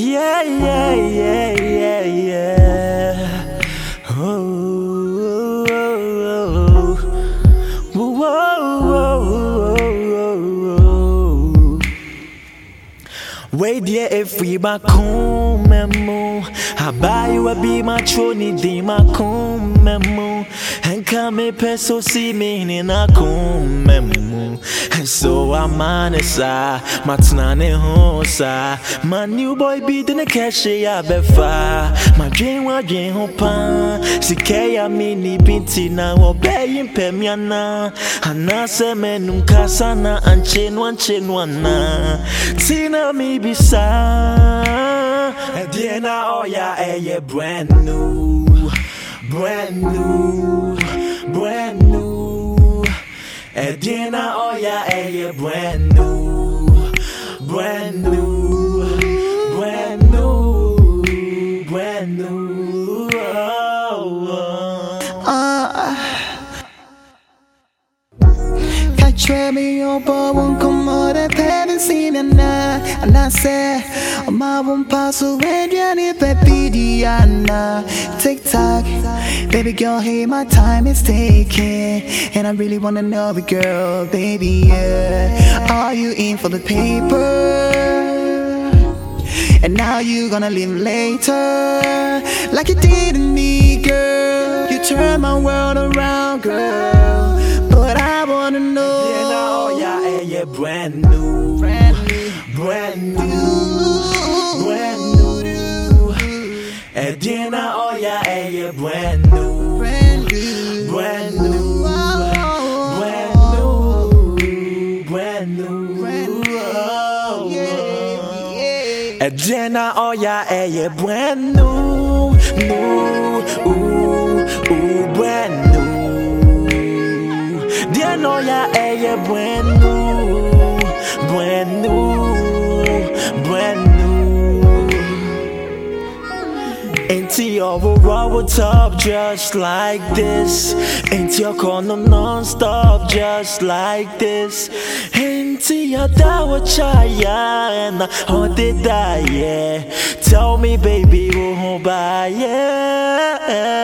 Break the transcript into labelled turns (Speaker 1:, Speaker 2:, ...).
Speaker 1: Yeah, yeah, yeah, yeah, yeah. Oh, oh, oh, oh, Wait there if we back home, memo. I buy you a be my trony, di my come, memo. Come peso see me in a come, so I'm hosa. My new boy in the cash, ya befa. My dream was dream hopa. Sikaya mini binti na obeying pemiana. Anase menum kasana, anche nuanche nuana. Tina me bisa. Oh yeah, eh, brand new. Brand new, brand new. Then oh yeah, eh, yeah, brand new, brand new,
Speaker 2: I and I say my one pass away Johnny baby Diana Tick tock. Baby girl hey my time is ticking And I really wanna know it girl baby yeah. Are you in for the paper? And now you gonna leave later? Like you did to me girl. You turned my world around girl
Speaker 1: brand new,
Speaker 2: Brand new.
Speaker 1: Brand new, brand new. Then oh yeah, eh, yeah, brand new,
Speaker 2: Brand new.
Speaker 1: Brand new, brand new, brand new. Then oh yeah, eh, yeah, brand new, new, ooh, ooh, brand new. Then oh yeah, eh, yeah, brand new, Into your roll top just like this. Into your corner non-stop just like this. Into your dawa chaya and how did I yeah? Tell me baby who buy yeah.